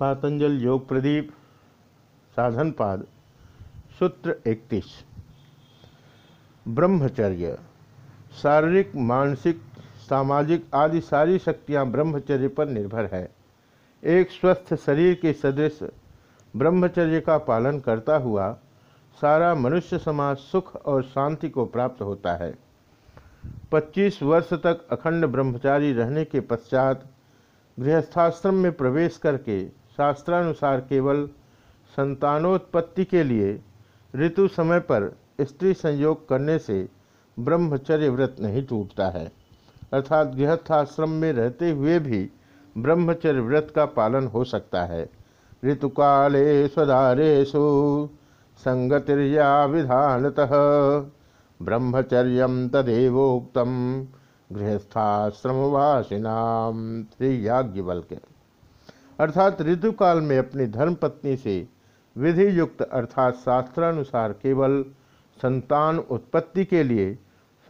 पातंजल योग प्रदीप, साधन पाद, सूत्र इकतीस। ब्रह्मचर्य, शारीरिक, मानसिक, सामाजिक आदि सारी शक्तियाँ ब्रह्मचर्य पर निर्भर है। एक स्वस्थ शरीर के सदृश ब्रह्मचर्य का पालन करता हुआ सारा मनुष्य समाज सुख और शांति को प्राप्त होता है। 25 वर्ष तक अखंड ब्रह्मचारी रहने के पश्चात गृहस्थाश्रम में प्रवेश करके शास्त्रानुसार केवल संतानोत्पत्ति के लिए ऋतु समय पर स्त्री संयोग करने से ब्रह्मचर्य व्रत नहीं टूटता है। अर्थात गृहस्थाश्रम में रहते हुए भी ब्रह्मचर्य व्रत का पालन हो सकता है। ऋतुकाले स्वदारेशु संगतिर्या विधानतः ब्रह्मचर्य तदेवोक्त गृहस्थाश्रमवासिनाम श्री याज्ञवल्क्य अर्थात ऋतुकाल में अपनी धर्मपत्नी से विधि युक्त अर्थात शास्त्रानुसार केवल संतान उत्पत्ति के लिए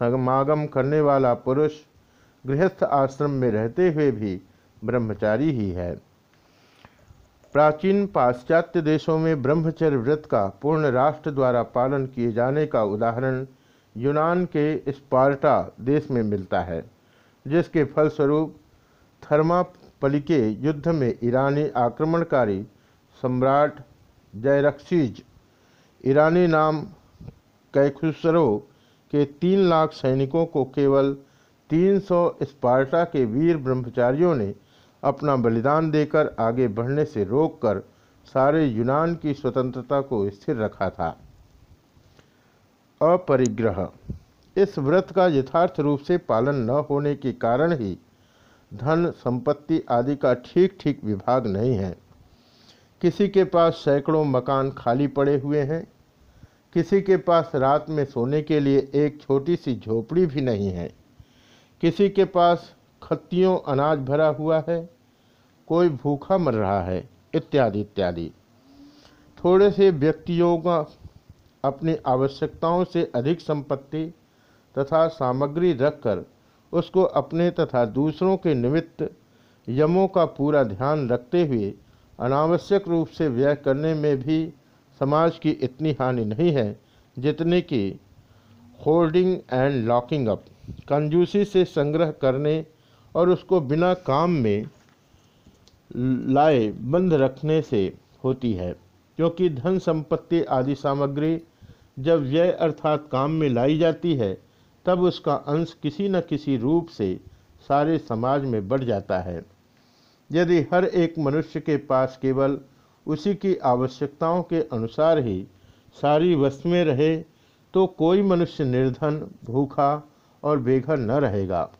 समागम करने वाला पुरुष गृहस्थ आश्रम में रहते हुए भी ब्रह्मचारी ही है। प्राचीन पाश्चात्य देशों में ब्रह्मचर्य व्रत का पूर्ण राष्ट्र द्वारा पालन किए जाने का उदाहरण यूनान के स्पार्टा देश में मिलता है, जिसके फलस्वरूप थर्मापली के युद्ध में ईरानी आक्रमणकारी सम्राट जयरक्सीज ईरानी नाम कैखुसरो के तीन लाख सैनिकों को केवल 300 स्पार्टा के वीर ब्रह्मचारियों ने अपना बलिदान देकर आगे बढ़ने से रोककर सारे यूनान की स्वतंत्रता को स्थिर रखा था। अपरिग्रह। इस व्रत का यथार्थ रूप से पालन न होने के कारण ही धन, संपत्ति आदि का ठीक ठीक विभाग नहीं है। किसी के पास सैकड़ों मकान खाली पड़े हुए हैं। किसी के पास रात में सोने के लिए एक छोटी सी झोपड़ी भी नहीं है। किसी के पास खत्तियों अनाज भरा हुआ है। कोई भूखा मर रहा है, इत्यादि इत्यादि। थोड़े से व्यक्तियों का अपनी आवश्यकताओं से अधिक संपत्ति तथा सामग्री रखकर उसको अपने तथा दूसरों के निमित्त यमों का पूरा ध्यान रखते हुए अनावश्यक रूप से व्यय करने में भी समाज की इतनी हानि नहीं है, जितने कि होल्डिंग एंड लॉकिंग अप, कंजूसी से संग्रह करने और उसको बिना काम में लाए बंद रखने से होती है। क्योंकि धन संपत्ति आदि सामग्री जब व्यय अर्थात काम में लाई जाती है तब उसका अंश किसी न किसी रूप से सारे समाज में बढ़ जाता है। यदि हर एक मनुष्य के पास केवल उसी की आवश्यकताओं के अनुसार ही सारी वस्तुएँ रहे तो कोई मनुष्य निर्धन, भूखा और बेघर न रहेगा।